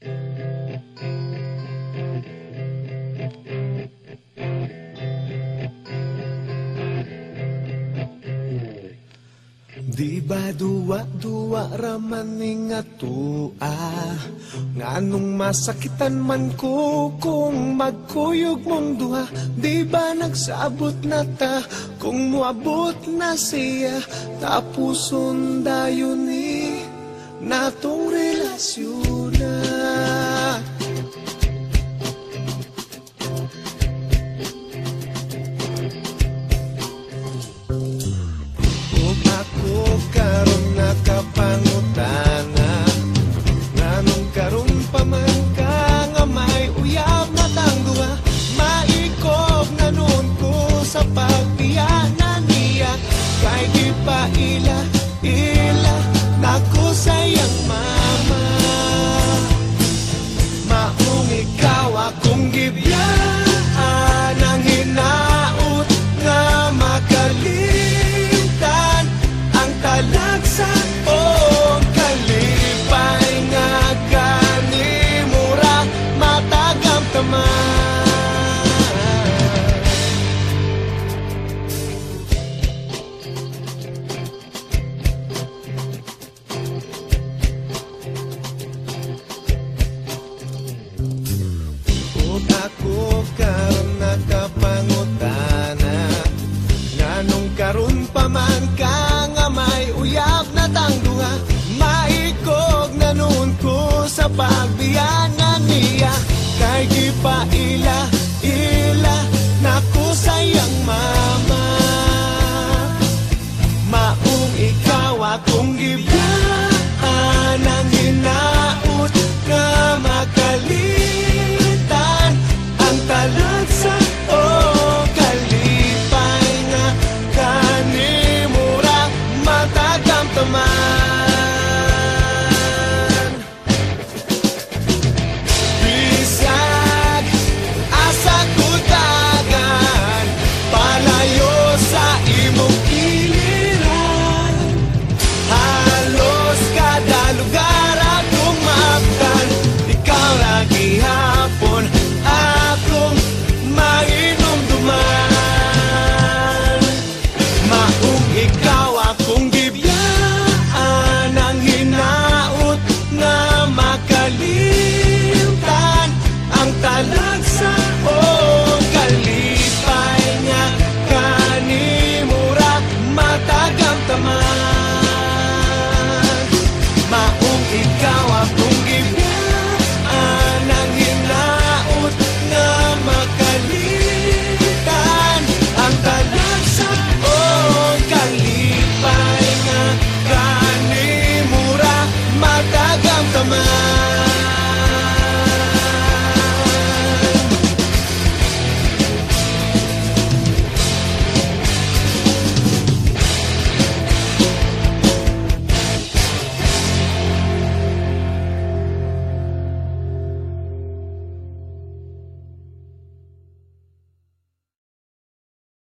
Di ba duwa-duwa raman nga tua Nganong masakitan man ko kung magkuyog mong duha? Di ba nagsabot na ta kung muabot na siya? Tapuson dayon ni natong relasyon pa ila, ila Naku sayang karon nakapangutana. Nganong karon pa man ka nga may uyab Maikog na ko sa pagbiyanan niya. Kay gipaila, ila, naku sayang mama. Maong ikaw akong